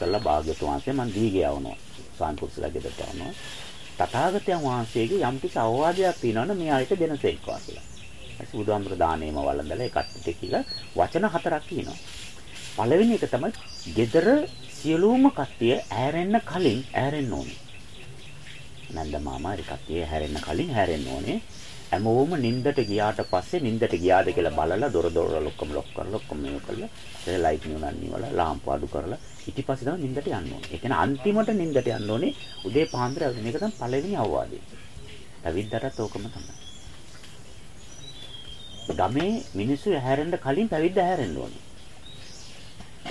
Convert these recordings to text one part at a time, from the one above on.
කරලා භාග්‍යතුන් වහන්සේ මං දීගේ යවනවා. ස්වාමි පුරුෂලා ගෙදරට යවනවා. තථාගතයන් වහන්සේගේ යම් කිසි අවවාදයක් තියෙනවනේ මේ ආයත දෙනසේක්වා කියලා. ඊට බුදුහාමර දාණයම වළඳලා ඒ කට්ටිට කියලා වචන හතරක් කියනවා. පළවෙනි එක තමයි gedara සියලුම කට්ටිය ඈරෙන්න කලින් ඈරෙන්න ඕනේ. නන්ද මාමා ඒ කට්ටිය හැරෙන්න කලින් හැරෙන්න ඕනේ. හැමෝම නිින්දට ගියාට පස්සේ නිින්දට ගියාද කියලා බලලා දොර දොර ඔක්කොම ලොක් කරලා ඔක්කොම මේක කරලා ඒ ලයිට් නිවනන් නිවලා ලාම්පු අඩු කරලා ඊට පස්සේ තමයි නිින්දට යන්න ඕනේ. ඒ කියන්නේ අන්තිමට නිින්දට යන්න ඕනේ උදේ පාන්දර මේක තමයි පළවෙනි අවවාදය. පැවිද්දටත් ඕකම තමයි. ගමේ මිනිස්සු හැරෙන්න කලින් පැවිද්ද හැරෙන්න ඕනේ.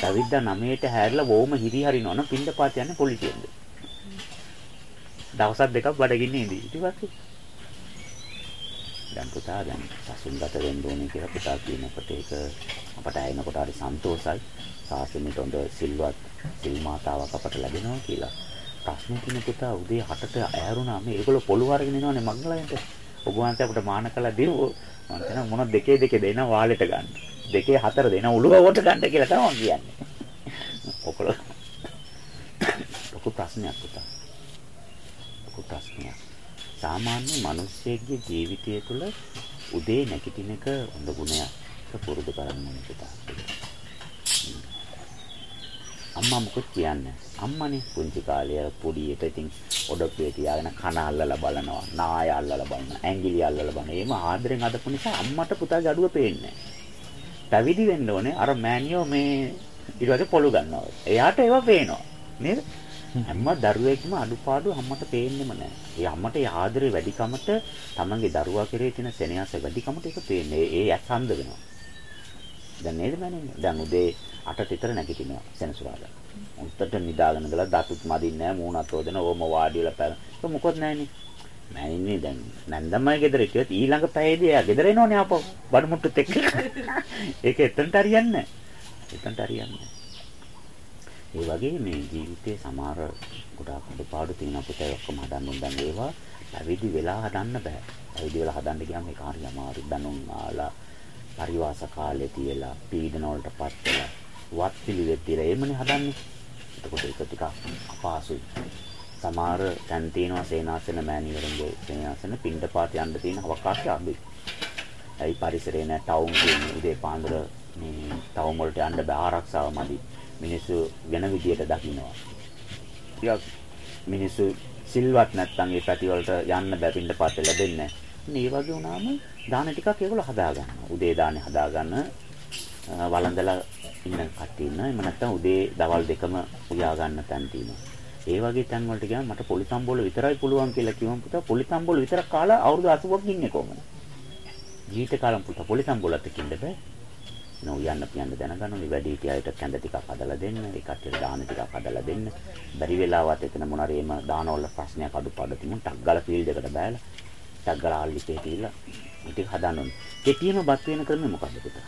පැවිද්ද 9ට හැරලා වොම හිරි හරිනවනම් පින්දපාත යන්නේ පොලිසියෙන්ද. දවස් දෙකක් බඩගින්නේ ඉඳී. ඊට පස්සේ දැන් පුතා දැන් සසුන්ගත වෙන්න ඕනේ කියලා පුතා කියනකොට ඒක අපට ඇයෙනකොට හරි සන්තෝසයි. සාසනෙට හොඳ සිල්වත් සිල් මාතාවක් අපට ලැබෙනවා කියලා. ප්‍රශ්නේ තියෙන පුතා උදේ 8ට ඈරුණාම මේගොල්ලෝ පොළු අරගෙන එනවනේ මංගලයට. ඔබ වහන්සේ අපිට මාන කළා දෙවෝ. මම කියන මොන දෙකේ දෙකේ දෙන වාලෙට ගන්න. දෙකේ හතර දෙන උළුවට ගන්න කියලා තමයි කියන්නේ. ඔකල ලොකු ප්‍රශ්නයක් පුතා. ලොකු ප්‍රශ්නයක්. සාමාන්‍ය මිනිස්සෙක්ගේ ජීවිතය තුළ උදේ නැගිටින එක හොඳ ගුණයක්. පුරුදු කරන්න ඕනේ පුතා. අම්මා මොකද කියන්නේ? අම්මනේ පුංචි කාලේ පොඩියට ඉතින් ඔඩොක්කේ තියාගෙන කන අල්ලලා බලනවා, නාය අල්ලලා බලනවා, ඇඟිලි අල්ලලා බලනවා. එහෙම ආදරෙන් අදපු නිසා අම්මට පුතාගේ අඩුව පේන්නේ පැවිදි වෙන්න ඕනේ අර මෑනියෝ මේ ඊට පස්සේ පොළු ගන්නවා. එයාට ඒවා පේනවා. නේද? හැම දරුවෙක්ම අඩුපාඩු අම්මට පේන්නෙම නැහැ. ඒ අම්මට ඒ ආදරේ වැඩිකමට තමන්ගේ දරුවා කෙරේ තියෙන සෙනෙහස වැඩිකමට ඒක පේන්නේ. ඒ ඇස් අන්ධ වෙනවා. දැන් නේද මෑනියෝ? දැන් උදේ 8ට විතර නැගිටිනවා සෙනසුරාදා. උන්ටට නිදාගෙන ගලා දතුත් මදින්නේ නැහැ මූණත් හොදන ඕම වාඩි වෙලා පැල. ඒක මොකොත් නැහැනේ. මෑනින්නේ දැන් නැන්දමයි ගෙදර හිටියොත් ඊළඟ පැයේදී එයා ගෙදර එනෝනේ ආපහු බඩමුට්ටුත් එක්ක. ඒක එතනට හරියන්නේ නැහැ. එතනට හරියන්නේ ඒ වගේ මේ ජීවිතේ සමහර ගොඩාක් අඩපාඩු තියෙන අපිට ඔක්කොම හදන්න උන් දැන් ඒවා පැවිදි වෙලා හදන්න බෑ. පැවිදි වෙලා හදන්න ගියාම ඒක හරි අමාරුයි. දනුන් ආලා පරිවාස කාලේ තියලා පීඩන වලටපත් වෙලා වත් පිළිවෙත් තියලා එමනේ හදන්නේ. එතකොට ඒක ටිකක් අපහසුයි. සමහර තැන් තියෙනවා සේනාසන මෑණිවරුන්ගේ සේනාසන පින්ඩපාත යන්න තියෙන අවකාශය අඩුයි. ඇයි පරිසරේ නැ ටවුන් කියන්නේ උදේ පාන්දර මේ ටවුන් වලට යන්න බෑ ආරක්ෂාව මදි. මිනිස්සු වෙන විදියට දකින්නවා. ටිකක් මිනිස්සු සිල්වත් නැත්නම් ඒ පැති වලට යන්න බෑ පින්ඩපාත ලැබෙන්නේ නැහැ. මේ වගේ වුණාම දාන ටිකක් ඒගොල්ලෝ හදා ගන්නවා. උදේ දානේ හදා ගන්න වළඳලා ඉන්න කට්ටිය ඉන්නවා. එහෙම නැත්නම් උදේ දවල් දෙකම උයා ගන්න තැන් තියෙනවා. ඒ වගේ තැන් වලට ගියාම මට පොලිසම්බෝල විතරයි පුළුවන් කියලා කිව්වම පුතා පොලිසම්බෝල විතර කාලා අවුරුදු 80ක් ඉන්නේ කොහමද? ජීවිත කාලම් පුතා පොලිසම්බෝලත් එක්ක ඉන්න බෑ. නෝ යන්න පියන්න දැනගන්න ඕනේ වැඩි හිටියට කැඳ ටිකක් හදලා දෙන්න, ඒ කට්ටියට දාන ටිකක් හදලා දෙන්න. බැරි වෙලාවත් එතන මොනාරි එම දානවල ප්‍රශ්නයක් අඩුපාඩු තිබුණ ටක් ගාලා ෆීල්ඩ් එකට බෑලා ටක් ගාලා ආල්ලිපේ තියලා ටික හදන්න ඕනේ. කෙටියම බත් වෙන ක්‍රමය මොකද්ද පුතා?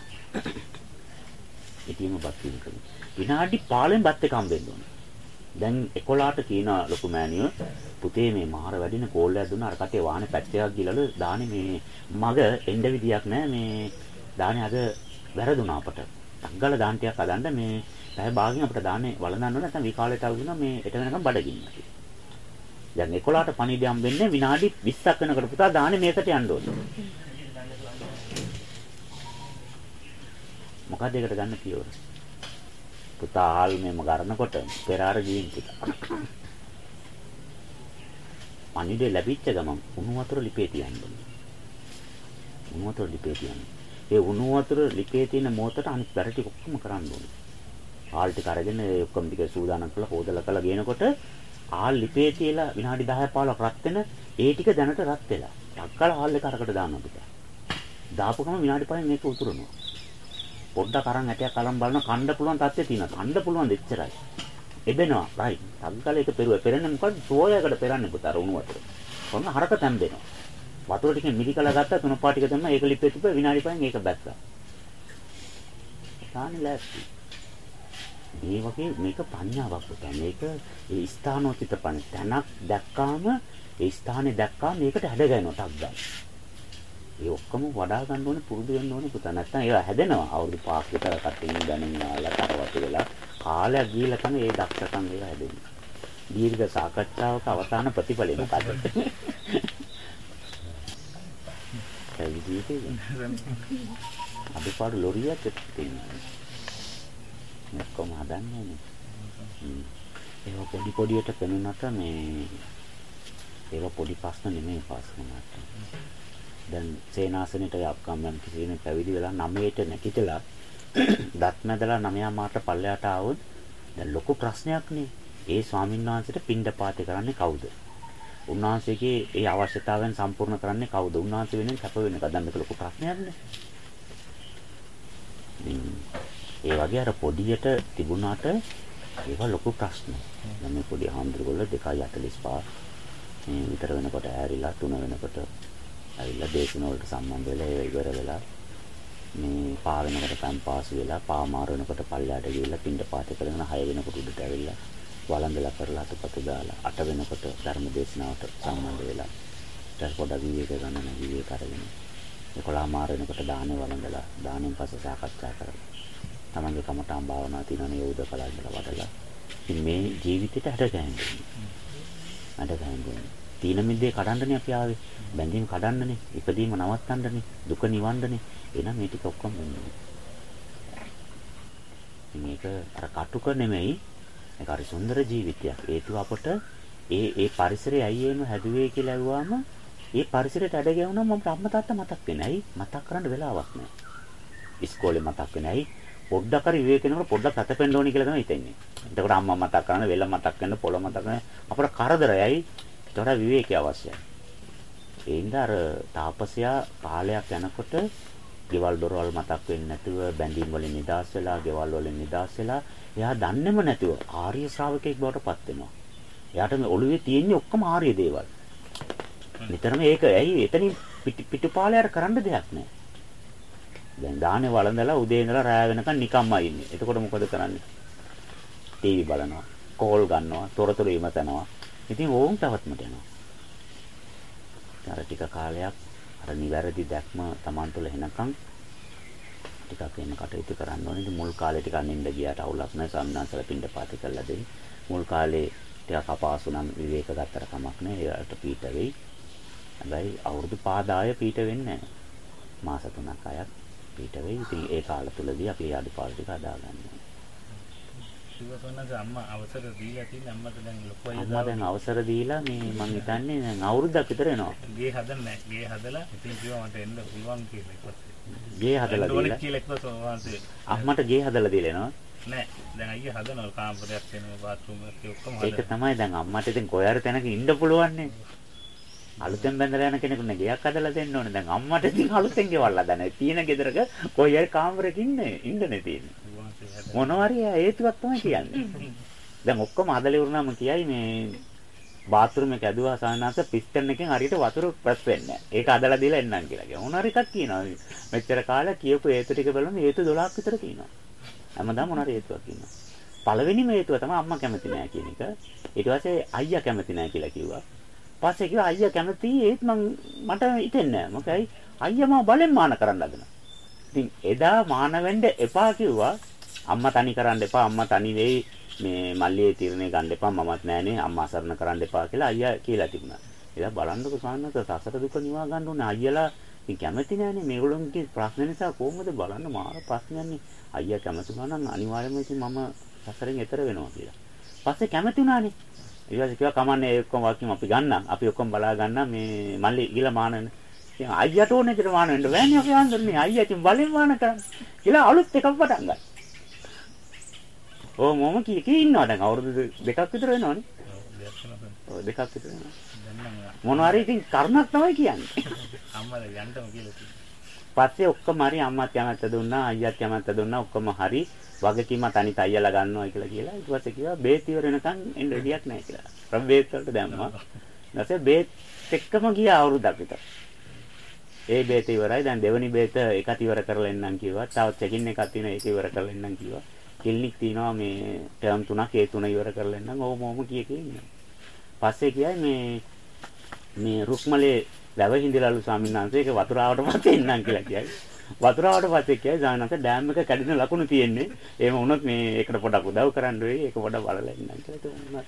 කෙටියම බත් වෙන ක්‍රමය. විනාඩි 15න් බත් එක හම්බෙන්න ඕනේ. දැන් 11ට කියන ලොකු මෑණියෝ පුතේ මේ මාර වැඩින කෝල්ලයක් දුන්නා අර කටේ වාහනේ පැත්තයක් ගිලලු දානේ මේ මග එන්න විදියක් නැහැ මේ දානේ අද වැරදුනා අපට. අග්ගල දාන ටිකක් හදන්න මේ පැය භාගයෙන් අපිට දාන්නේ වළඳන්න ඕන නැත්නම් විකාලයට આવුණා මේ එට වෙනකම් බඩගින්න. දැන් 11ට පණිවිඩය හම්බෙන්නේ විනාඩි 20ක් වෙනකොට පුතා දාන්නේ මේකට යන්න ඕනේ. මොකද ඒකට ගන්න පියවර? පුතා ආල් මෙම ගන්නකොට පෙරාර ජීන් ටික. පණිවිඩය ලැබිච්ච ගමන් උණු වතුර ලිපේ තියන්න ඕනේ. උණු වතුර ලිපේ තියන්න. ඒ උණු වතුර ලිපේ තියෙන මොහොතට අනිත් වැඩ ටික ඔක්කොම කරන්න ඕනේ. ආල් ටික අරගෙන ඒ ඔක්කොම ටික සූදානම් කරලා හොදලා කරලා ගේනකොට ආල් ලිපේ තියලා විනාඩි 10 15ක් රත් වෙන ඒ ටික දැනට රත් වෙලා. ටක්කල ආල් එක අරකට දානවා පිට. දාපු ගමන් විනාඩි 5න් මේක උතුරනවා. පොඩ්ඩක් අරන් ඇටයක් අරන් බලන කණ්ඩ පුළුවන් තත්ත්වය තියෙනවා. කණ්ඩ පුළුවන් දෙච්චරයි. එබෙනවා. රයිට්. ටක්කල එක පෙරුව. පෙරන්නේ මොකද? සෝයකට පෙරන්නේ පුතර උණු වතුර. කොහොම හරක තැම්බෙනවා. වතුර ටිකෙන් මිලිකලා ගත්තා තුන පාට ටික තමයි ඒක ලිපේ තිබ්බ විනාඩි 5න් ඒක බැස්සා. තාන්නේ ලෑස්ති. මේ වගේ මේක පඤ්ඤාවක් පුතා. මේක ඒ ස්ථානෝචිත පණ තැනක් දැක්කාම ඒ ස්ථානේ දැක්කාම මේකට හැඩ ගැහෙනවා ටක් ගන්න. ඒ ඔක්කොම වඩා ගන්න ඕනේ පුරුදු වෙන්න ඕනේ පුතා. නැත්නම් ඒවා හැදෙනවා. අවුරුදු 5ක විතර කටින් දැනුම් නාලා තරවටු වෙලා කාලයක් ගිහිල්ලා තමයි ඒ දක්ෂකම් ඒවා හැදෙන්නේ. දීර්ඝ සාකච්ඡාවක අවසාන ප්‍රතිඵලය මොකද? ඒ විදිහට අඩුපාඩු ලොරියක් තියෙනවා. ඔක්කොම හදන්නේ. ඒක පොඩි පොඩියට පෙනුනට මේ ඒක පොඩි ප්‍රශ්න නෙමෙයි ප්‍රශ්න මට. දැන් සේනාසනෙට යක්කම්යන් කිසිනේ පැවිදි වෙලා 9ට නැගිටලා දත් මැදලා 9 මාට පල්ලයට ආවොත් දැන් ලොකු ප්‍රශ්නයක් නේ. ඒ ස්වාමීන් වහන්සේට පින්ඩ පාතේ කරන්නේ කවුද? උන්වහන්සේගේ ඒ අවශ්‍යතාවයන් සම්පූර්ණ කරන්නේ කවුද? උන්වහන්සේ වෙනුවෙන් කැප වෙන එක දැන් මේක ලොකු ප්‍රශ්නයක් නේ. ඒ වගේ අර පොඩියට තිබුණාට ඒක ලොකු ප්‍රශ්න. දැන් මේ පොඩි හාමුදුරුවෝ 2.45 මේ විතර වෙනකොට ඇරිලා 3 වෙනකොට ඇවිල්ලා දේශන වලට සම්බන්ධ වෙලා ඒ ඉවර වෙලා මේ පා වෙනකොට පම් පාසු වෙලා පා මාර වෙනකොට පල්ලයට ගිහිල්ලා පින්ඩ පාත කරගෙන 6 වෙනකොට උඩට ඇවිල්ලා වළඳලා කරලා අතපත දාලා 8 වෙනකොට ධර්ම දේශනාවට සම්බන්ධ වෙලා ඊට පොඩක් විවේක ගන්න විවේක අරගෙන 11 මාර වෙනකොට දානේ වළඳලා දානෙන් පස්සේ සාකච්ඡා කරලා තමන්ගේ කමටාම් භාවනා තියෙනනේ උද කලලා වඩලා ඉතින් මේ ජීවිතේට හැඩ ගැහෙන්නේ. හැඩ ගැහෙන්නේ. තීන මිද්දේ කඩන්නනේ අපි ආවේ. බැඳීම් කඩන්නනේ. ඉපදීම නවත්තන්නනේ. දුක නිවන්නනේ. එහෙනම් මේ ටික ඔක්කොම වෙන්නේ. මේක අර කටුක නෙමෙයි. ඒක හරි සුන්දර ජීවිතයක් හේතුව අපට ඒ ඒ පරිසරය ඇයි එහෙම හැදුවේ කියලා ඇහුවාම ඒ පරිසරයට ඇඩ ගැහුණා මම අම්මා තාත්තා මතක් වෙන්නේ. ඇයි? මතක් කරන්න වෙලාවක් නැහැ. ඉස්කෝලේ මතක් වෙන්නේ. ඇයි? පොඩ්ඩක් හරි විවේක වෙනකොට පොඩ්ඩක් අතපෙන්න ඕනි කියලා තමයි හිතෙන්නේ. එතකොට අම්මා මතක් කරන, වෙල මතක් කරන, පොළ මතක් කරන අපට කරදරයයි. ඒතකොට විවේකී අවශ්‍යයි. ඒ හින්දා අර තාපසයා කාලයක් යනකොට ගෙවල් දොරවල් මතක් වෙන්නේ නැතුව බැඳීම් වලින් නිදාස් වෙලා, ගෙවල් වලින් නිදාස් වෙලා එයා දන්නේම නැතුව ආර්ය ශ්‍රාවකෙක් බවට පත් වෙනවා. එයාට මේ ඔළුවේ තියෙන්නේ ඔක්කොම ආර්ය දේවල්. නිතරම ඒක ඇයි එතනින් පිටුපාලයට කරන්න දෙයක් නැහැ. දැන් දාහනේ වළඳලා උදේ ඉඳලා රාය වෙනකන් නිකම්ම ඉන්නේ. එතකොට මොකද කරන්නේ? ටීවී බලනවා, කෝල් ගන්නවා, තොරතුරු ඉමතනවා. ඉතින් ඕම් තවත්මට යනවා. අර ටික කාලයක් අර නිවැරදි දැක්ම Taman තුල එනකන් ටිකක් එන්න කටයුතු කරන්න ඕනේ. ඉතින් මුල් කාලේ ටිකක් නින්ද ගියාට අවුලක් නැහැ. සම්නාසල පින්ඩ පාති කරලා දෙයි. මුල් කාලේ ටිකක් අපහසු නම් විවේක ගත්තට කමක් නැහැ. ඒකට පීඩ වෙයි. හැබැයි අවුරුදු පාදාය පීඩ වෙන්නේ නැහැ. මාස 3ක් අයත් පීඩ වෙයි. ඉතින් ඒ කාල තුලදී අපි ඒ අඩුපාඩු ටික හදාගන්නවා. අම්මා අවසර දීලා තියෙන අම්මට දැන් ලොකු අය අම්මා දැන් අවසර දීලා මේ මං හිතන්නේ දැන් අවුරුද්දක් විතර වෙනවා. ගේ හදන්නේ ගේ හදලා ඉතින් කිව්වා මට එන්න පුළුවන් කියලා ඊපස්සේ. ගේ හදලා දීලා. කියලා එක්ක සෝවාන්සේ. අම්මට ගේ හදලා දීලා එනවා. නෑ දැන් අයියා හදනවා කාමරයක් වෙනවා බාත්රූම් එකක් ඔක්කොම ඒක තමයි දැන් අම්මට ඉතින් කොහේ හරි තැනක ඉන්න පුළුවන් නේ. අලුතෙන් බැඳලා යන කෙනෙකුට ගෙයක් හදලා දෙන්න ඕනේ. දැන් අම්මට ඉතින් අලුතෙන් ගෙවල් හදන්න. තියෙන ගෙදරක කොහේ හරි කාමරයක ඉන්නේ ඉන්නනේ තියෙන්නේ. මොනවා හරි හේතුවක් තමයි කියන්නේ. දැන් ඔක්කොම හදලා ඉවරනම කියයි මේ බාත්රූම් එක ඇදුවා සානස පිස්ටන් එකෙන් හරියට වතුර ප්‍රස් වෙන්නේ නැහැ. ඒක අදලා දීලා එන්නම් කියලා කියනවා. මොන හරි එකක් කියනවා. මෙච්චර කාලයක් කියපු හේතු ටික බලන්න හේතු 12ක් විතර කියනවා. හැමදාම මොන හරි හේතුවක් කියනවා. පළවෙනිම හේතුව තමයි අම්මා කැමති නැහැ කියන එක. ඊට පස්සේ අයියා කැමති නැහැ කියලා කිව්වා. පස්සේ කිව්වා අයියා කැමති ඒත් මං මට හිතෙන්නේ නැහැ. මොකයි අයියා මම බලෙන් මාන කරන්න හදනවා. ඉතින් එදා මාන වෙන්න එපා කිව්වා. අම්මා තනි කරන්න එපා. අම්මා තනි වෙයි. මේ මල්ලියේ තීරණය ගන්න එපා. මමත් නෑනේ. අම්මා අසරණ කරන්න එපා කියලා අයියා කියලා තිබුණා. එදා බලන්නකො සාන්නත සසර දුක නිවා ගන්න ඕනේ. අයියලා ඉතින් කැමති නෑනේ මේගොල්ලෝන්ගේ ප්‍රශ්න නිසා කොහොමද බලන්න මාර ප්‍රශ්නයන්නේ. අයියා කැමති නම් අනිවාර්යයෙන්ම ඉතින් මම සසරෙන් එතර වෙනවා කියලා. පස්සේ කැමති වුණානේ. ඊට කිව්වා කමන්නේ ඒ ඔක්කොම වාක්‍යම අපි ගන්නම්. අපි ඔක්කොම බලා ගන්නම් මේ මල්ලි ගිල මානන. ඉතින් අයියට ඕනේ කියලා මාන වෙන්න බෑනේ අපි හන්දන්නේ. අයියා ඉතින් බලෙන් මාන කරන්නේ. කියලා අලුත් එකක් පටන් ගත්තා. ඔව් මම කී කී ඉන්නවා දැන් අවුරුදු දෙකක් විතර වෙනවනේ. ඔව් දෙකක් විතර වෙනවා. මොනවාරි ඉතින් කරුණක් තමයි කියන්නේ. අම්මලා යන්නම කියලා තියෙනවා. පස්සේ ඔක්කොම හරි අම්මත් යමත්ත දුන්නා අයියත් යමත්ත දුන්නා ඔක්කොම හරි වගකීම තනිත අයියලා ගන්නවා කියලා කියලා ඊට පස්සේ කිව්වා බේත් ඉවර වෙනකන් එන්න රෙඩියක් නැහැ කියලා. රම් බේත් වලට දැම්මා. ඊටසේ බේත් එක්කම ගියා අවුරුද්දක් විතර. ඒ බේත ඉවරයි දැන් දෙවෙනි බේත එකත් ඉවර කරලා එන්නම් කිව්වා. තව චෙකින් එකක් තියෙනවා ඒක ඉවර කරලා එන්නම් කිව්වා. ක්ලිනික් තියෙනවා මේ ටර්ම් තුනක් ඒ තුන ඉවර කරලා එන්නම් ඕම ඕම කිය කී ඉන්නවා. පස්සේ කියයි මේ මේ රුක්මලේ වැව හිඳිලාලු ස්වාමීන් වහන්සේ ඒක වතුර ආවට පස්සේ එන්නම් කියලා කියයි. වතුර ආවට පස්සේ කියයි ස්වාමීන් ඩෑම් එක කැඩෙන ලකුණු තියෙන්නේ. එහෙම වුණොත් මේ ඒකට පොඩක් උදව් කරන්න වෙයි. ඒක පොඩක් බලලා ඉන්නම් කියලා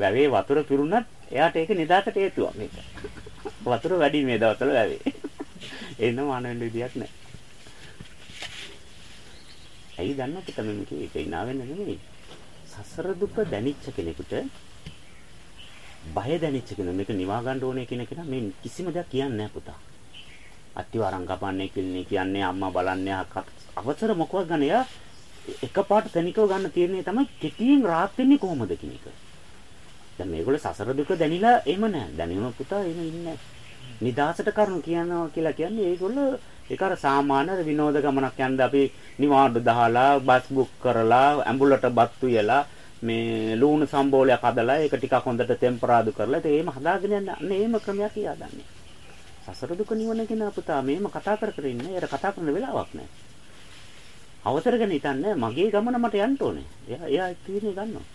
වැවේ වතුර පිරුණත් එයාට ඒක නිදාකට හේතුවක් මේක. වතුර වැඩි මේ දවස්වල වැවේ. එන්නම ආනෙන්න විදියක් නැහැ. ඇයි දන්නවද තමයි මේක ඉනා වෙන්නේ නෙමෙයි. සසර දුක දැනිච්ච කෙනෙකුට බය දැනිච්ච කෙනෙක් මේක නිවා ගන්න ඕනේ කියන කෙනා මේ කිසිම දෙයක් කියන්නේ නැහැ පුතා. අත්තිවාරම් කපන්නේ කිල්නේ කියන්නේ අම්මා බලන්නේ අවසර මොකවත් ගන්න එයා එකපාරට තනිකව ගන්න තීරණය තමයි කෙටියෙන් rahat වෙන්නේ කොහොමද කියන එක. දැන් මේගොල්ලෝ සසර දුක දැනිලා එහෙම නැහැ. දැනෙන පුතා එහෙම ඉන්නේ නිදාසට කරුණු කියනවා කියලා කියන්නේ ඒගොල්ලෝ ඒක අර සාමාන්‍ය විනෝද ගමනක් යන්න අපි නිවාඩු දහලා බස් බුක් කරලා ඇඹුලට බත්තු යලා මේ ලුණු සම්බෝලයක් හදලා ඒක ටිකක් හොඳට ටෙම්පරාදු කරලා ඒක එහෙම හදාගෙන යන්න අන්න එහෙම ක්‍රමයක් කියාදන්නේ. සසර දුක නිවන කියන පුතා මේම කතා කර කර ඉන්නේ. ඒකට කතා කරන වෙලාවක් නැහැ. අවසර ගැන හිතන්නේ මගේ ගමන මට යන්න ඕනේ. එයා එයා තීරණය ගන්නවා.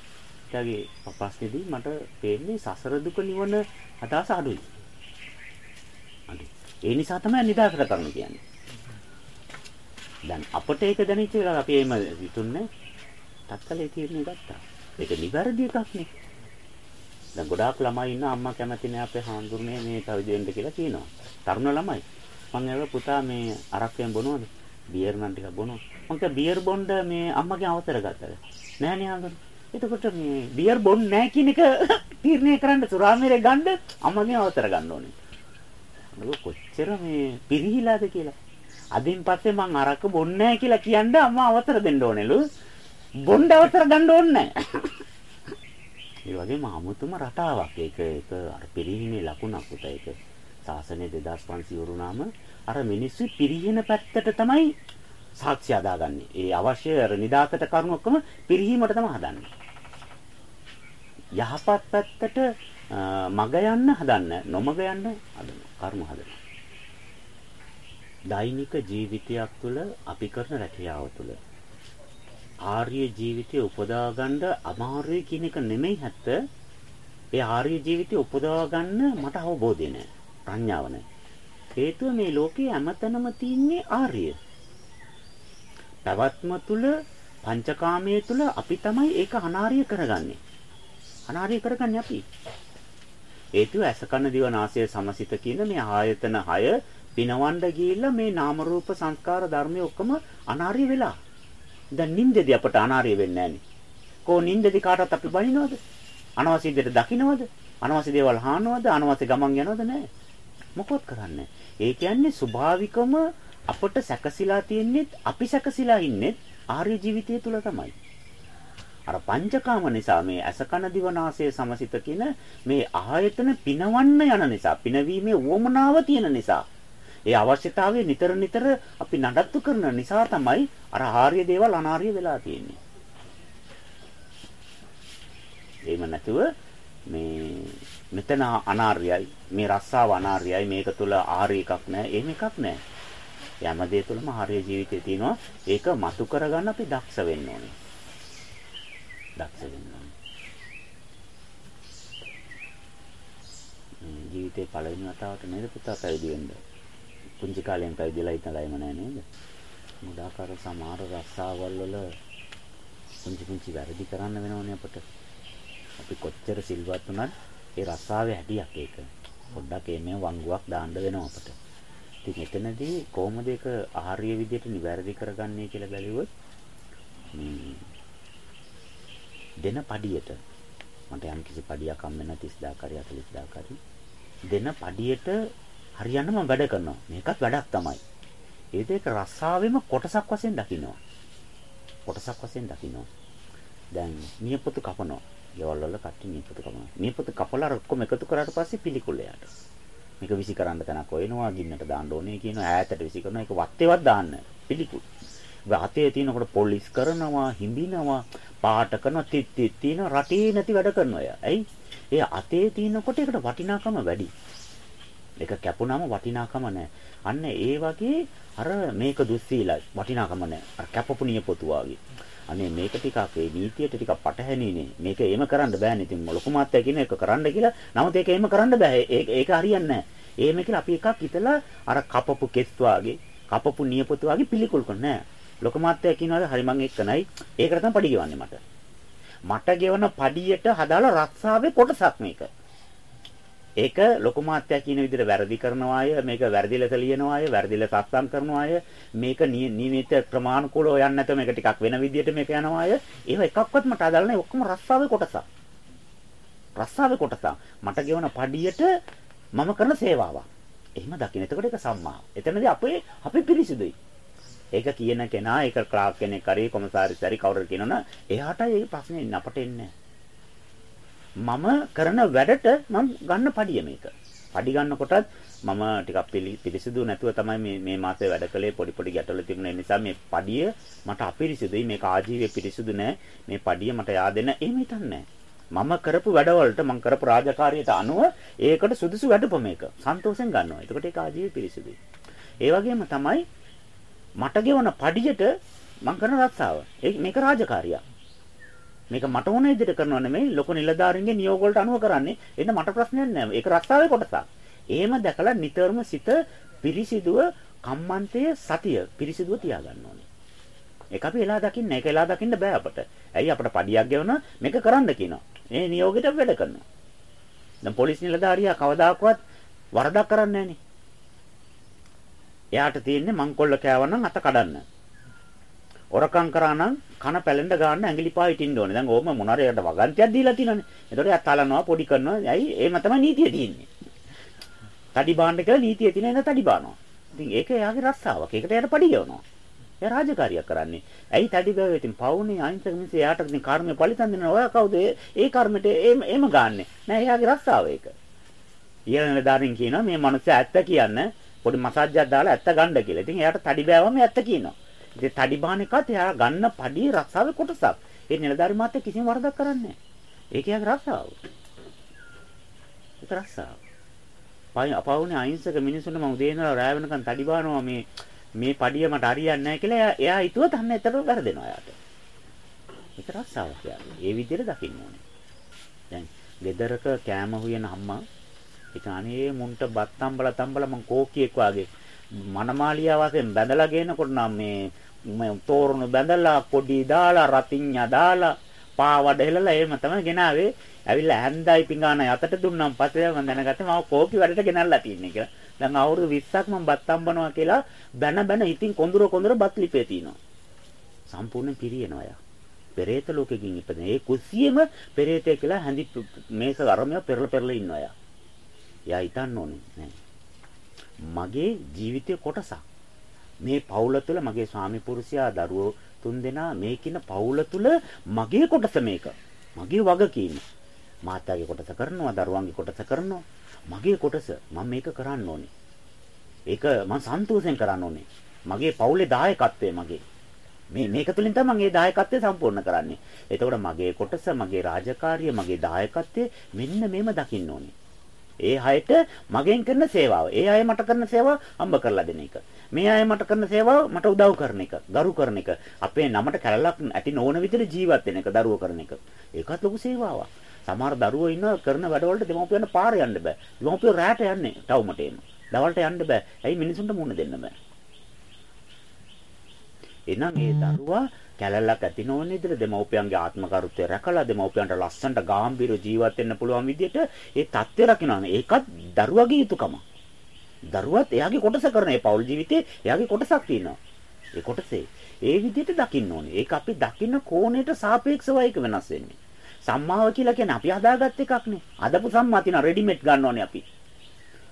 එයාගේ පපස්නේදී මට පේන්නේ සසර දුක නිවන අදහස අඩුයි. අඩුයි. ඒ නිසා තමයි නිදාකට කරන්න කියන්නේ. දැන් අපට ඒක දැනෙච්ච වෙලාව අපි එහෙම හිතුන්නේ තත්කලේ තීරණය ගත්තා. ඒක නිවැරදි එකක් නේ. දැන් ගොඩාක් ළමයි ඉන්න අම්මා කැමති නෑ අපේ හාමුදුරනේ මේ තවිදෙන්න කියලා කියනවා. තරුණ ළමයි. මං ඇවිල්ලා පුතා මේ අරක්කෙන් බොනවද? බියර් නම් ටිකක් බොනවා. මං කිය බියර් බොන්න මේ අම්මගෙන් අවසර ගත්තද? නෑ නේ හාමුදුරනේ. එතකොට මේ බියර් බොන්නේ නැහැ කියන එක තීරණය කරන්න සුරාමීරේ ගන්න අම්මගෙන් අවසර ගන්න ඕනේ. මොකද කොච්චර මේ පිරිහිලාද කියලා. අදින් පස්සේ මං අරක බොන්නේ නැහැ කියලා කියන්න අම්මා අවසර දෙන්න ඕනෙලු. බොන්න අවසර ගන්න ඕනේ නැහැ. ඒ වගේම අමුතුම රටාවක්. ඒක ඒක අර පිරිහීමේ ලකුණක් උත ඒක. සාසනය 2500 වරුණාම අර මිනිස්සු පිරිහින පැත්තට තමයි සාක්ෂි හදාගන්නේ. ඒ අවශ්‍ය නිදාකට කරුණු ඔක්කොම පිරිහීමට තමයි හදන්නේ. යහපත් පැත්තට මග යන්න හදන්න නොමග යන්න හදන කර්ම හදන. දෛනික ජීවිතයක් තුළ අපි කරන රැකියාව තුළ ආර්ය ජීවිතය උපදවා ගන්න අමාරුයි කියන එක නෙමෙයි හැත්ත. ඒ ආර්ය ජීවිතය උපදවා ගන්න මට අවබෝධය නැහැ. ප්‍රඥාව නැහැ. හේතුව මේ ලෝකේ හැමතැනම තියෙන්නේ ආර්ය. පැවැත්ම තුල පංචකාමයේ තුල අපි තමයි ඒක අනාර්ය කරගන්නේ. අනාර්ය කරගන්නේ අපි. හේතුව ඇස කන දිව නාසය සමසිත කියන මේ ආයතන 6 පිනවන්න ගිහිල්ලා මේ නාම රූප සංස්කාර ධර්මයේ ඔක්කොම අනාර්ය වෙලා. දැන් නින්දේදී අපට අනාර්ය වෙන්නේ නැහනේ. කෝ නින්දේදී කාටවත් අපි බනිනවද? අනවශ්‍ය විදිහට දකින්නවද? අනවශ්‍ය දේවල් හානවද? අනවශ්‍ය ගමන් යනවද නැහැ. මොකොත් කරන්නේ. ඒ කියන්නේ ස්වභාවිකම අපට සැකසීලා තියෙන්නේ අපි සැකසීලා ඉන්නේ ආර්ය ජීවිතය තුල තමයි. අර පංචකාම නිසා මේ අසකන දිවනාසය සමසිත කියන මේ ආයතන පිනවන්න යන නිසා පිනවීමේ උවමනාව තියෙන නිසා ඒ අවශ්‍යතාවය නිතර නිතර අපි නඩත්තු කරන නිසා තමයි අර ආර්ය දේවල් අනාර්ය වෙලා තියෙන්නේ. එහෙම නැතුව මේ මෙතන අනාර්යයි මේ රස්සාව අනාර්යයි මේක තුල ආර්ය එකක් නැහැ එහෙම එකක් නැහැ. යම දේ තුලම ආර්ය ජීවිතය තියෙනවා. ඒක මතු කරගන්න අපි දක්ෂ වෙන්න ඕනේ. දක්ෂ වෙන්න ඕනේ. ජීවිතේ පළවෙනි වතාවට නේද පුතා පැවිදි වෙන්නේ. පුංචි කාලෙන් පැවිදිලා ඉතලා එම නෑ නේද? මුදාකාර සමහර රස්සාවල් වල පුංචි පුංචි වැරදි කරන්න වෙනවනේ අපට. අපි කොච්චර සිල්වත් වුණත් ඒ රස්සාවේ හැටියක් ඒක. පොඩ්ඩක් එමේ වංගුවක් දාන්න වෙනවා අපට. ඉතින් එතනදී කොහොමද ඒක ආහාරිය විදියට නිවැරදි කරගන්නේ කියලා බැලුවොත් මේ දෙන පඩියට මට යම් කිසි පඩියක් හම්බ වෙන 30000 කරි 40000 කරි දෙන පඩියට හරියන්න මම වැඩ කරනවා. මේකත් වැඩක් තමයි. ඒ දෙක රස්සාවෙම කොටසක් වශයෙන් දකින්නවා. කොටසක් වශයෙන් දකින්නවා. දැන් නියපොතු කපනවා. ගෙවල් වල කට්ටි නියපොතු කපනවා. නියපොතු කපලා ඔක්කොම එකතු කරාට පස්සේ පිළිකුල යට. මේක විසි කරන්න තැනක් හොයනවා ගින්නට දාන්න ඕනේ කියන ඈතට විසි කරනවා. ඒක වත්තේවත් දාන්න. පිළිකුල්. අතේ තියෙනකොට පොලිස් කරනවා, හිඹිනවා, පාට කරනවා, තිත් තිත් තියෙන රටේ නැති වැඩ කරනවා. ඇයි? ඒ අතේ තියෙනකොට ඒකට වටිනාකම වැඩි. ඒක කැපුණාම වටිනාකම නැහැ. අන්න ඒ වගේ අර මේක දුස්සීලයි වටිනාකම නැහැ. අර කැපපු නියපොතු වගේ. අනේ මේක ටිකක් ඒ නීතියට ටිකක් පටහැනිනේ. මේක එහෙම කරන්න බෑනේ. ඉතින් ලොකු මාත්‍යා කියන එක කරන්න කියලා. නමුත් ඒක එහෙම කරන්න බෑ. ඒක ඒක හරියන්නේ නැහැ. එහෙම කියලා අපි එකක් හිතලා අර කපපු කෙස් වාගේ, කපපු නියපොතු වාගේ පිළිකුල් කරන්නේ නැහැ. ලොකු මාත්‍යා කියනවා හරි මං එක්කනයි. ඒකට තමයි පඩි ගෙවන්නේ මට. මට ගෙවන පඩියට හදාලා රස්සාවේ කොටසක් මේක. ඒක ලොකු මාත්‍යා කියන විදිහට වැරදි කරනවා අය මේක වැරදි ලෙස ලියනවා අය වැරදි ලෙස අත්සන් කරනවා අය මේක නියමිත ප්‍රමාණිකූලව යන්නේ නැත්නම් මේක ටිකක් වෙන විදිහට මේක යනවා අය ඒව එකක්වත් මට අදාළ නැහැ. ඔක්කොම රස්සාවේ කොටසක්. රස්සාවේ කොටසක්. මට ගෙවන පඩියට මම කරන සේවාවක්. එහෙම දකින්න එතකොට ඒක සම්මා. එතනදී අපේ අපි පිරිසිදුයි. ඒක කියන කෙනා ඒක ක්ලාක් කෙනෙක් හරි කොමසාරිස් හරි කවුරු කියනවනම් එයාටයි ඒ ප්‍රශ්නේ අපට එන්නේ මම කරන වැඩට මම ගන්න පඩිය මේක. පඩි ගන්නකොටත් මම ටිකක් පිළිසිදු නැතුව තමයි මේ මේ මාසේ වැඩ කළේ පොඩි පොඩි ගැටලු තිබුණ. නිසා මේ පඩිය මට අපිරිසිදුයි. මේක ආජීවයේ පිරිසිදු නෑ. මේ පඩිය මට yaadෙන්න එහෙම හිතන්නේ මම කරපු වැඩවලට මම කරපු රාජකාරියට අනුව ඒකට සුදුසු වැඩපො මේක සන්තෝෂෙන් ගන්නවා. එතකොට ඒක ආජීවයේ පිරිසිදුයි. ඒ වගේම තමයි මට ගෙවන පඩියට මම කරන රස්සාව. මේක රාජකාරියක්. මේක මට ඕන විදිහට කරනව නෙමෙයි ලොකු නිලධාරීන්ගේ නියෝග වලට අනුව කරන්නේ. එන්න මට ප්‍රශ්නයක් නෑ. ඒක රස්සාවේ කොටසක්. එහෙම දැකලා නිතරම සිත පිරිසිදුව කම්මන්තයේ සතිය පිරිසිදුව තියාගන්න ඕනේ. ඒක අපි එලා දකින්න. ඒක එලා දකින්න බෑ අපට. ඇයි අපට පඩියක් ගෙවන මේක කරන්න කියනවා. මේ නියෝගෙට වැඩ කරනවා. දැන් පොලිස් නිලධාරියා කවදාකවත් වරදක් කරන්නේ නෑනේ. එයාට තියෙන්නේ මංකොල්ල කෑවනම් අත කඩන්න. ඔරකම් කරා නම් කන පැලෙන්න ගන්න ඇඟිලි පා හිටින්න ඕනේ. දැන් ඕම මොනාර එකට වගන්තියක් දීලා තිනනේ. එතකොට එයා තලනවා පොඩි කරනවා. ඇයි එහෙම තමයි නීතිය තියෙන්නේ. තඩි බාන්න කියලා නීතිය තියෙන එන තඩි බානවා. ඉතින් ඒක එයාගේ රස්සාවක්. ඒකට එයාට පඩි ගෙවනවා. එයා රාජකාරියක් කරන්නේ. ඇයි තඩි බෑවේ ඉතින් පවුනේ අයින්සක මිනිස් එයාට ඉතින් කර්මය පරිසම් දෙනවා. ඔයා කවුද? ඒ කර්මෙට එහෙම එහෙම ගන්නෙ. නෑ එයාගේ රස්සාව ඒක. ඊළඟ දාරින් කියනවා මේ මනුස්සයා ඇත්ත කියන්න පොඩි මසාජ්ජයක් දාලා ඇත්ත ගන්න කියලා. ඉතින් එයාට තඩි බෑවම ඇත්ත කියනවා. ඉතින් තඩි බාන එකත් එයා ගන්න පඩියේ රස්සාවේ කොටසක්. ඒ නිලධාරි මාත්‍ය කිසිම වරදක් කරන්නේ නැහැ. ඒක එයාගේ රස්සාව. ඒක රස්සාව. පයි අපවුනේ අහිංසක මිනිස්සුන්ට මම උදේ ඉඳලා රාය වෙනකන් තඩි බානවා මේ මේ පඩිය මට හරියන්නේ නැහැ කියලා එයා හිතුවත් අන්න එතන වැරදෙනවා එයාට. ඒක රස්සාවක් යාළුවා. ඒ විදිහට දකින්න ඕනේ. දැන් ගෙදරක කෑම හුයන අම්මා ඒක අනේ මුන්ට බත් තම්බල තම්බල මං කෝකියෙක් වාගේ මනමාලියා වශයෙන් බැඳලා ගේනකොට නම් මේ තෝරණු බැඳලා පොඩි දාලා රතිඤ්ඤා දාලා පාවඩ හෙලලා එහෙම තමයි ගෙනාවේ. ඇවිල්ලා හැන්දයි පිඟාන යතට දුන්නම් පස්සේ මම දැනගත්තා මම කෝකි වැඩට ගෙනල්ලා තින්නේ කියලා. දැන් අවුරුදු 20ක් මම බත් හම්බනවා කියලා බැන බැන ඉතින් කොඳුර කොඳුර බත් ලිපේ තිනවා. සම්පූර්ණ පිරියනවා යා. පෙරේත ලෝකෙකින් ඉපදෙන. ඒ කුස්සියෙම පෙරේතය කියලා හැඳි මේස අරමිය පෙරල පෙරල ඉන්නවා යා. යා හිතන්න ඕනේ නෑ. මගේ ජීවිතේ කොටසක්. මේ පවුල තුළ මගේ ස්වාමි පුරුෂයා දරුවෝ තුන්දෙනා මේකින පවුල තුළ මගේ කොටස මේක. මගේ වගකීම. මාතාගේ කොටස කරනවා, දරුවන්ගේ කොටස කරනවා. මගේ කොටස මම මේක කරන්න ඕනේ. ඒක මම සන්තෝෂෙන් කරන්න ඕනේ. මගේ පවුලේ දායකත්වය මගේ. මේ මේක තුලින් තමයි මම මේ දායකත්වය සම්පූර්ණ කරන්නේ. එතකොට මගේ කොටස, මගේ රාජකාරිය, මගේ දායකත්වය මෙන්න මේම දකින්න ඕනේ. ඒ අයට මගෙන් කරන සේවාව. ඒ අය මට කරන සේවාව හම්බ කරලා දෙන එක. මේ අය මට කරන සේවාව මට උදව් කරන එක, ගරු කරන එක. අපේ නමට කැලලක් ඇති නොවන විදිහට ජීවත් වෙන එක, දරුවෝ කරන එක. ඒකත් ලොකු සේවාවක්. සමහර දරුවෝ ඉන්න කරන වැඩවලට දෙමව්පියන්ට පාර යන්න බෑ. දෙමව්පියෝ රැට යන්නේ ටවුමට එන්න. දවල්ට යන්න බෑ. ඇයි මිනිසුන්ට මුණ දෙන්න බෑ. එහෙනම් ඒ දරුවා කැලලක් ඇති නොවන විදිහට දෙමව්පියන්ගේ ආත්මකරුත්වය රැකලා දෙමව්පියන්ට ලස්සනට ගාම්භීර ජීවත් වෙන්න පුළුවන් විදිහට ඒ தත්ත්වය රකින්නවානේ. ඒකත් දරුවගේ යුතුයකම. දරුවත් එයාගේ කොටස කරන ඒ පෞල් ජීවිතේ එයාගේ කොටසක් තියෙනවා. ඒ කොටසේ ඒ විදිහට දකින්න ඕනේ. ඒක අපි දකින්න කෝණයට සාපේක්ෂව ඒක වෙනස් වෙන්නේ. සම්මාව කියලා කියන්නේ අපි හදාගත්ත එකක් නේ. අදපු සම්මා තියෙන රෙඩිමේඩ් ගන්න ඕනේ අපි.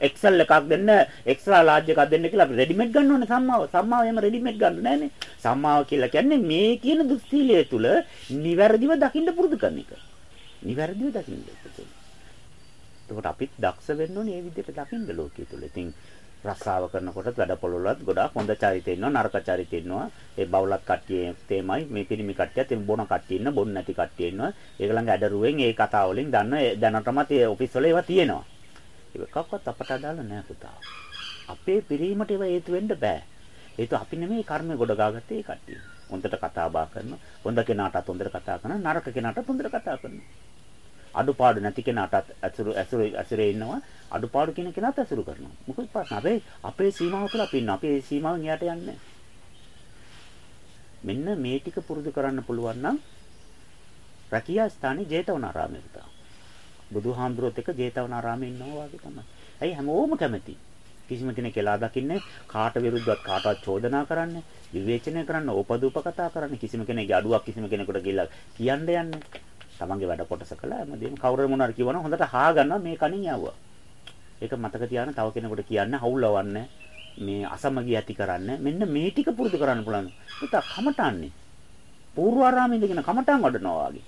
එක්සල් එකක් දෙන්න එක්ස්ට්‍රා ලාර්ජ් එකක් දෙන්න කියලා අපි රෙඩිමේඩ් ගන්න ඕනේ සම්මාව. සම්මාව එහෙම රෙඩිමේඩ් ගන්න නෑනේ. සම්මාව කියලා කියන්නේ මේ කියන දුස්සීලය තුල නිවැරදිව දකින්න පුරුදු කරන එක. නිවැරදිව දකින්න එතකොට අපිත් දක්ෂ වෙන්න ඕනේ මේ විදිහට දකින්න ලෝකයේ තුල. ඉතින් රස්සාව කරනකොට වැඩ පොළවලත් ගොඩාක් හොඳ චරිත ඉන්නවා නරක චරිත ඉන්නවා ඒ බවුලත් කට්ටිය තේමයි මේ පිරිමි කට්ටියත් එම් බොන කට්ටිය ඉන්න බොන්න නැති කට්ටිය ඉන්නවා ඒගොල්ලන්ගේ ඇඩරුවෙන් ඒ කතාව වලින් දන්න දැනටමත් ඒ ඔෆිස් වල ඒවා තියෙනවා එකක්වත් අපට අදාළ නෑ පුතා. අපේ පිරීමට ඒව හේතු වෙන්න බෑ. හේතු අපි නෙමෙයි කර්ම ගොඩ ගාගත්තේ ඒ කට්ටිය. හොඳට කතා බහ කරනවා. හොඳ කෙනාටත් හොඳට කතා කරනවා. නරක කෙනාටත් හොඳට කතා කරනවා. අඩුපාඩු නැති කෙනාටත් අසුරු අසුරු අසුරේ ඉන්නවා. අඩුපාඩු කියන කෙනාත් අසුරු කරනවා. මොකද ප්‍රශ්න අපේ අපේ සීමාව තුළ අපි ඉන්නවා. අපේ සීමාවෙන් යට යන්නේ මෙන්න මේ ටික පුරුදු කරන්න පුළුවන් නම් රැකියා ස්ථානයේ ජේතවනාරාමයේ තමයි. බුදුහාමුදුරුවොත් එක්ක ජේතවනාරාමයේ ඉන්නවා වගේ තමයි. ඇයි හැමෝම කැමති? කිසිම කෙනෙක් එලා දකින්නේ කාට විරුද්ධවත් කාටවත් චෝදනා කරන්නේ විවේචනය කරන්න ඕපදූප කතා කරන්නේ කිසිම කෙනෙක්ගේ අඩුවක් කිසිම කෙනෙකුට ගිහිල්ලා කියන්න යන්නේ තමන්ගේ වැඩ කොටස කළා. හැමදේම කවුරු මොනාර කිව්වනම් හොඳට අහා ගන්නවා මේ කණින් යවුවා. ඒක මතක තියාගෙන තව කෙනෙකුට කියන්න හවුලවන්නේ මේ අසමගිය ඇති කරන්න මෙන්න මේ ටික පුරුදු කරන්න පුළුවන්. පුතා කමටන්නේ පූර්වාරාමයේ ඉඳගෙන කමටන් වඩනවා වගේ.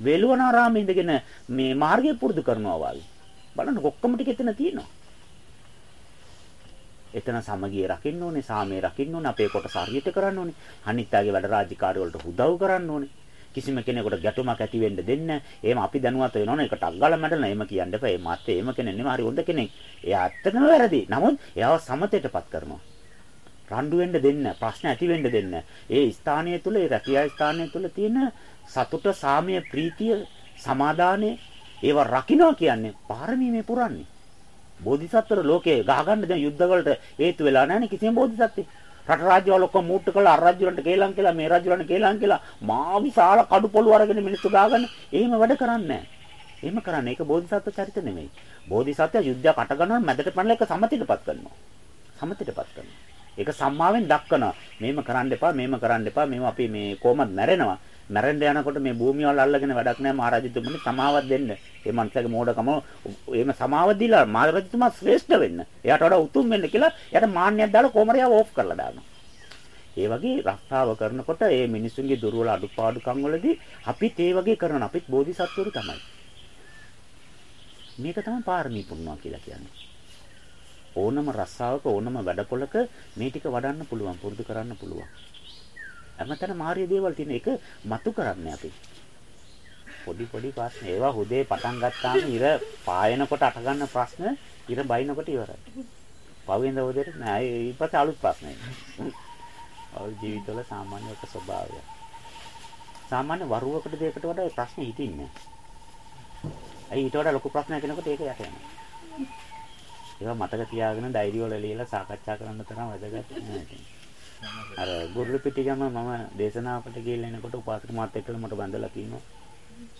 වේලුවනාරාමයේ ඉඳගෙන මේ මාර්ගය පුරුදු කරනවා වගේ බලන්න ඔක්කොම ටික එතන තියෙනවා එතන සමගිය රකින්න ඕනේ, සාමය රකින්න ඕනේ, අපේ කොටස හරියට කරන්න ඕනේ. අනිත් අයගේ වැඩ රාජකාරි වලට උදව් කරන්න ඕනේ. කිසිම කෙනෙකුට ගැටුමක් ඇති වෙන්න දෙන්න. එහෙම අපි දැනුවත් වෙනවනේ ඒකට අග්ගල මැඩලා එහෙම කියන්න එපා. ඒ මාත් එහෙම කෙනෙක් නෙමෙයි. හරි හොඳ කෙනෙක්. එයා ඇත්තටම වැරදි. නමුත් එයාව සමතේටපත් කරනවා. රණ්ඩු වෙන්න දෙන්න, ප්‍රශ්න ඇති වෙන්න දෙන්න. ඒ ස්ථානය තුල, ඒ රැකියා ස්ථානය තුල තියෙන සතුට, සාමය, ප්‍රීතිය, සමාදානය ඒව රකින්නවා කියන්නේ පාරමී මේ පුරන්නේ. බෝධිසත්වර ලෝකේ ගහගන්න දැන් යුද්ධ වලට හේතු වෙලා නැහැ කිසිම බෝධිසත්වෙක්. රට රාජ්‍යවල ඔක්කොම මූට්ට කළා අර රාජ්‍යවලට කේලම් කියලා මේ රාජ්‍යවලට කේලම් කියලා මා විශාල කඩු පොළු අරගෙන මිනිස්සු ගාගන්න එහෙම වැඩ කරන්නේ එහෙම කරන්නේ ඒක බෝධිසත්ව චරිත නෙමෙයි. බෝධිසත්වය යුද්ධයක් අට ගන්නවා මැදට පැනලා ඒක සමතිටපත් කරනවා. සමතිටපත් කරනවා. ඒක සම්මාවෙන් දක්වනවා. මේම කරන්න එපා, මේම කරන්න එපා, මේව අපි මේ කොහොමද මැරෙනවා. මැරෙන්න යනකොට මේ භූමිය වල අල්ලගෙන වැඩක් නැහැ මහරජතුමනි සමාවක් දෙන්න. ඒ මනුස්සයාගේ මෝඩකම එහෙම සමාව දීලා මහරජතුමා ශ්‍රේෂ්ඨ වෙන්න. එයාට වඩා උතුම් වෙන්න කියලා එයාට මාන්නයක් දාලා කොමරියාව ඕෆ් කරලා දානවා. ඒ වගේ රස්සාව කරනකොට මේ මිනිසුන්ගේ දුර්වල අඩුපාඩුකම් වලදී අපිත් ඒ වගේ කරන අපිත් බෝධිසත්වරු තමයි. මේක තමයි පාරමී පුණ්‍යවා කියලා කියන්නේ. ඕනම රස්සාවක ඕනම වැඩපොලක මේ ටික වඩන්න පුළුවන් පුරුදු කරන්න පුළුවන්. හැමතැන මාර්ය දේවල් තියෙන එක මතු කරන්නේ අපි. පොඩි පොඩි ප්‍රශ්න ඒවා හුදේ පටන් ගත්තාම ඉර පායනකොට අට ගන්න ප්‍රශ්න ඉර බයිනකොට ඉවරයි. පවෙන්ද උදේට නෑ ඊපස්සේ අලුත් ප්‍රශ්න එනවා. ඔය ජීවිතවල සාමාන්‍ය එක ස්වභාවය. සාමාන්‍ය වරුවකට දෙයකට වඩා ඒ ප්‍රශ්නේ හිතින්නේ. ඇයි ඊට වඩා ලොකු ප්‍රශ්නයක් කෙනෙකුට ඒක යට යනවා. ඒවා මතක තියාගෙන ඩයිරි වල ලියලා සාකච්ඡා කරන්න තරම් වැදගත් නෑ. අර ගුරුළු පිටිගම මම දේශනාවකට ගිහිල්ලා එනකොට උපාසක මාත් එක්කලා මට බඳලා කියනවා.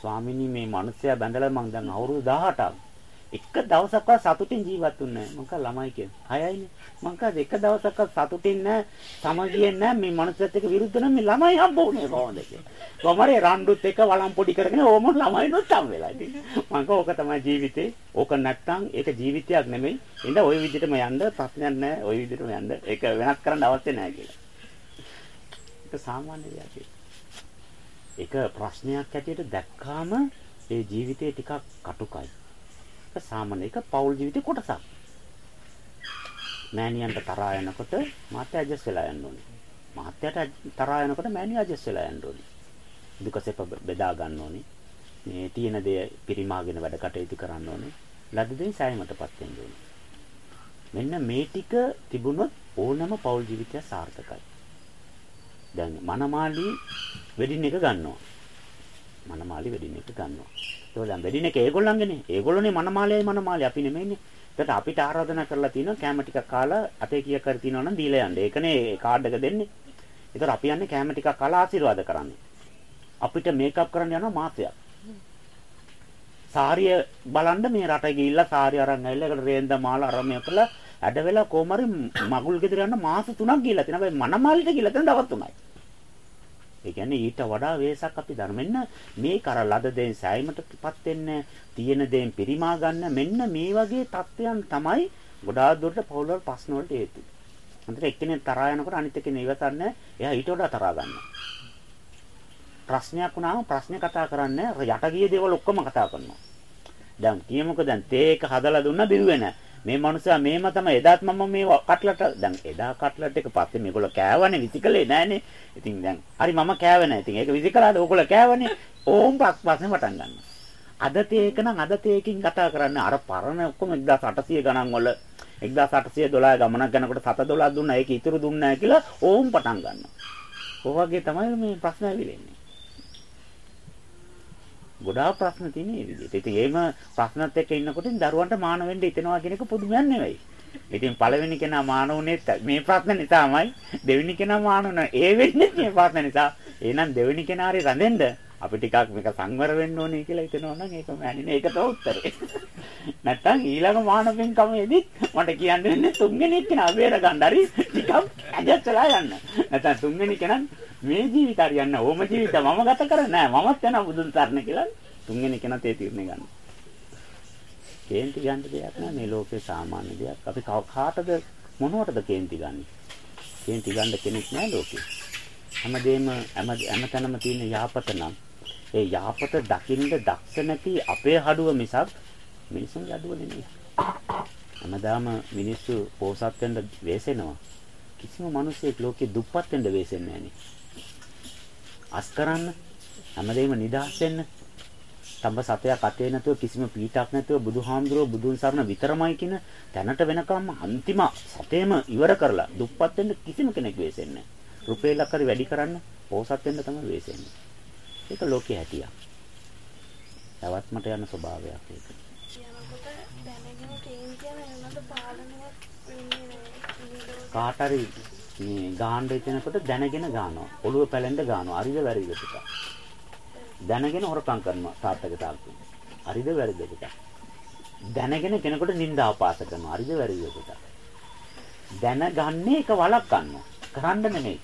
ස්වාමීනි මේ මිනිස්සයා බඳලා මං දැන් අවුරුදු 18ක් එක දවසක්වත් සතුටින් ජීවත් වුණේ නැහැ. මං කා ළමයි කියන්නේ. හයයිනේ. මං කා එක දවසක්වත් සතුටින් නැහැ. සමගියෙන් නැහැ. මේ මනුස්සයත් එක්ක විරුද්ධ නම් මේ ළමයි හම්බුනේ කොහොමද කියලා. කොහමරේ රණ්ඩුත් එක්ක වළම් පොඩි කරගෙන ඕම ළමයිනොත් හම් වෙලා ඉතින්. මං කා ඕක තමයි ජීවිතේ. ඕක නැත්තම් ඒක ජීවිතයක් නෙමෙයි. ඉතින් ওই විදිහටම යන්න ප්‍රශ්නයක් නැහැ. ওই විදිහටම යන්න. ඒක වෙනස් කරන්න අවශ්‍ය නැහැ කියලා. ඒක සාමාන්‍ය දෙයක්. ඒක ප්‍රශ්නයක් ඇටියට දැක්කාම ඒ ජීවිතේ ටිකක් කටුකයි. ඒක සාමාන්‍ය ඒක පෞල් ජීවිතේ කොටසක්. මෑණියන්ට තරහා යනකොට මාත්‍ය ඇඩ්ජස්ට් වෙලා යන්න ඕනේ. මාත්‍යට තරහා යනකොට මෑණිය ඇඩ්ජස්ට් වෙලා යන්න ඕනේ. දුකසෙප බෙදා ගන්න ඕනේ. මේ තියෙන දේ පරිමාගෙන වැඩ කටයුතු කරන්න ඕනේ. ලද දේ සෑයීමටපත් වෙන්න ඕනේ. මෙන්න මේ ටික තිබුණොත් ඕනම පෞල් ජීවිතය සාර්ථකයි. දැන් මනමාලි වෙඩින් එක ගන්නවා. මනමාලි වෙඩින් එක ගන්නවා. ඒක දැන් වෙඩින් එක ඒගොල්ලන්ගේනේ. ඒගොල්ලෝනේ මනමාලයයි මනමාලි අපි නෙමෙයිනේ. ඒකට අපිට ආරාධනා කරලා තියෙනවා කැම ටිකක් කාලා අතේ කීයක් කර තියනවා නම් දීලා යන්න. ඒකනේ කාඩ් එක දෙන්නේ. ඒතර අපි යන්නේ කැම ටිකක් කාලා ආශිර්වාද කරන්නේ. අපිට මේකප් කරන්න යනවා මාසයක්. සාරිය බලන්න මේ රට ගිහිල්ලා සාරිය අරන් ඇවිල්ලා ඒකට රේන්ද මාලා අරමය කළා ඇඩ වෙලා කොහමරි මගුල් ගෙදර යන මාස 3ක් ගිහිල්ලා තියෙනවා. හැබැයි මනමාලිට ගිහිල්ලා තියෙන දවස් 3යි. ඒ කියන්නේ ඊට වඩා වේසක් අපි දන්න. මෙන්න මේ කර ලද දෙයින් සෑයීමටපත් වෙන්න, තියෙන දෙයින් පරිමා ගන්න මෙන්න මේ වගේ தත්වයන් තමයි ගොඩාක් දුරට පෞල් වල ප්‍රශ්න වලට හේතු. අන්තිමට එක්කෙනෙක් තරහා යනකොට අනිත් එක්කෙනෙක් ඉවසන්නේ එයා ඊට වඩා තරහා ගන්නවා. ප්‍රශ්නයක් වුණාම ප්‍රශ්නේ කතා කරන්නේ යට ගිය දේවල් ඔක්කොම කතා කරනවා. දැන් කියමුකෝ දැන් තේ එක හදලා දුන්නා බිරුවේ නැහැ. මේ මනුස්සයා මේම තමයි එදාත් මම මේ කට්ලට දැන් එදා කට්ලට් එක පස්සේ මේගොල්ලෝ කෑවනේ විසිකලේ නෑනේ. ඉතින් දැන් හරි මම කෑවේ නෑ. ඉතින් ඒක විසිකලාද ඕගොල්ලෝ කෑවනේ. ඕම් පස් පස්සේ පටන් ගන්නවා. අද තේක නම් අද තේකින් කතා කරන්නේ අර පරණ ඔක්කොම 1800 ගණන් වල 1812 ගමනක් යනකොට 7 12 දුන්නා ඒක ඉතුරු දුන්නේ නැහැ කියලා ඕම් පටන් ගන්නවා. ඔයගේ තමයි මේ ප්‍රශ්න ඇවිලෙන්නේ. ගොඩාක් ප්‍රශ්න තියෙන මේ විදිහට. ඉතින් එහෙම ප්‍රශ්නත් එක්ක ඉන්නකොට දරුවන්ට මාන වෙන්න හිතෙනවා කියන එක පුදුමයක් නෙවෙයි. ඉතින් පළවෙනි කෙනා මාන උනේ මේ ප්‍රශ්න නිසාමයි. දෙවෙනි කෙනා මාන උනා ඒ වෙන්නේ මේ ප්‍රශ්න නිසා. එහෙනම් දෙවෙනි කෙනාරි රැඳෙන්න අපි ටිකක් මේක සංවර වෙන්න ඕනේ කියලා හිතනවා නම් ඒක මෑණිනේ ඒක තමයි උත්තරේ. නැත්තම් ඊළඟ මානවෙන් කමේදී මට කියන්න වෙන්නේ තුන්වෙනි කෙනා බේර ගන්න හරි ටිකක් ඇදච්චලා යන්න. නැත්තම් තුන්වෙනි කෙනා මේ ජීවිත හරියන්න ඕම ජීවිත මම ගත කරන්නේ නෑ මමත් යනවා බුදුන් සරණ කියලා තුන්වෙනි කෙනාත් ඒ තීරණය ගන්න. කේන්ති ගන්න දෙයක් නෑ මේ ලෝකේ සාමාන්‍ය දෙයක්. අපි කාටද මොනවටද කේන්ති ගන්නේ? කේන්ති ගන්න කෙනෙක් නෑ ලෝකේ. හැමදේම හැමතැනම තියෙන යහපත නම් ඒ යහපත දකින්න දක්ෂ නැති අපේ හඩුව මිසක් මිනිසුන්ගේ හඩුව නෙමෙයි. හැමදාම මිනිස්සු පෝසත් වෙන්න වෙසෙනවා. කිසිම මිනිසෙක් ලෝකේ දුප්පත් වෙන්න වෙසෙන්නේ නැහැ අස් කරන්න හැමදේම නිදහස් වෙන්න තඹ සතයක් අතේ නැතුව කිසිම පීඩක් නැතුව බුදුහාමුදුරුවෝ බුදුන් සරණ විතරමයි කියන තැනට වෙනකම් අන්තිම සතේම ඉවර කරලා දුප්පත් වෙන්න කිසිම කෙනෙක් වෙසෙන්නේ නැහැ. රුපියලක් හරි වැඩි කරන්න පෝසත් වෙන්න තමයි වෙසෙන්නේ. ඒක ලෝකයේ හැටියක්. තවත්මට යන ස්වභාවයක් ඒක. කාට හරි මේ ගාන්න හිතෙනකොට දැනගෙන ගන්නවා. ඔළුව පැලෙන්න ගන්නවා. හරිද වැරදිද ටික. දැනගෙන හොරකම් කරනවා තාත්තගේ තාත්තගේ. හරිද වැරදිද ටික. දැනගෙන කෙනෙකුට නිନ୍ଦා අපාස කරනවා. හරිද වැරදිද ටික. දැනගන්නේ එක වලක් ගන්නවා. කරන්න නෙමෙයි.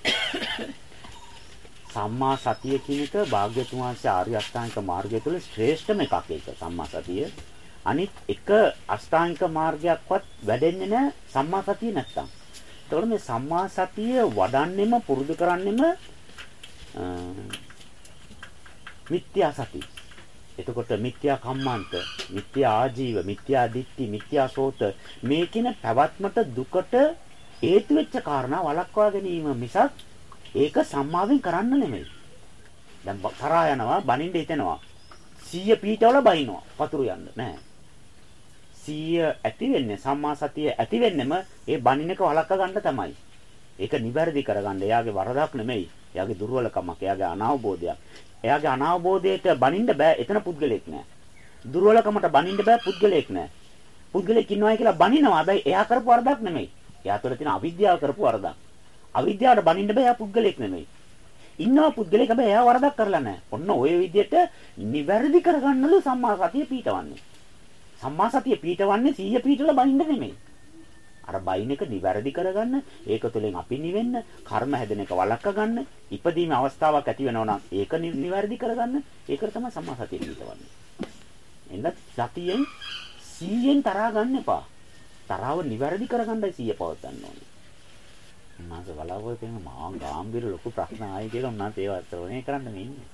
සම්මා සතිය කියන එක භාග්‍යතුන් වහන්සේ ආර්ය අෂ්ටාංගික මාර්ගය තුළ ශ්‍රේෂ්ඨම එකක් ඒක සම්මා සතිය. අනිත් එක අෂ්ටාංගික මාර්ගයක්වත් වැඩෙන්නේ නැහැ සම්මා සතිය නැත්තම්. එතකොට මේ සම්මා සතිය වඩන්නෙම පුරුදු කරන්නෙම මිත්‍යා සති. එතකොට මිත්‍යා කම්මන්ත, මිත්‍යා ආජීව, මිත්‍යා දිට්ඨි, මිත්‍යා සෝත මේ කියන පැවැත්මට දුකට හේතු වෙච්ච කාරණා වළක්වා ගැනීම මිසක් ඒක සම්මාවෙන් කරන්න නෙමෙයි. දැන් තරහා යනවා, බනින්න හිතෙනවා. 100 පීඨවල බයිනවා. වතුර යන්න නෑ. 100 ඇති වෙන්නේ සම්මා සතිය ඇති වෙන්නෙම ඒ බනින එක වළක්වා ගන්න තමයි. ඒක නිවැරදි කරගන්න. එයාගේ වරදක් නෙමෙයි. එයාගේ දුර්වලකමක්, එයාගේ අනාවබෝධයක්. එයාගේ අනාවබෝධයට බනින්න බෑ. එතන පුද්ගලෙක් නෑ. දුර්වලකමට බනින්න බෑ පුද්ගලෙක් නෑ. පුද්ගලෙක් ඉන්නවයි කියලා බනිනවා. හැබැයි එයා කරපු වරදක් නෙමෙයි. එයා තුළ තියෙන අවිද්‍යාව කරපු වරදක්. අවිද්‍යාවට බනින්න බෑ එයා පුද්ගලෙක් නෙමෙයි. ඉන්නවා පුද්ගලෙක් හැබැයි එයා වරදක් කරලා නැහැ. ඔන්න ඔය විදිහට නිවැරදි කරගන්නලු සම්මා සතිය පීඨවන්නේ. සම්මා සතිය පීඨවන්නේ 100 පීඨල බනින්න නෙමෙයි. අර බයින් එක නිවැරදි කරගන්න, ඒක තුළින් අපි නිවෙන්න, කර්ම හැදෙන එක වළක්වා ගන්න, ඉපදීමේ අවස්ථාවක් ඇති වෙනවා නම් ඒක නිවැරදි කරගන්න, ඒකට තමයි සම්මා සතිය පීඨවන්නේ. එන්න සතියෙන් 100ෙන් තරහා ගන්න එපා. තරහව නිවැරදි කරගන්නයි 100 පවත්වන්න ඕනේ. උන්වහන්සේ බලාපොරොත්තු වෙන මහා ගැඹිර ලොකු ප්‍රශ්න ආයි කියලා උන්වහන්සේ ඒවත් ශ්‍රවණය කරන්න මේ ඉන්නේ.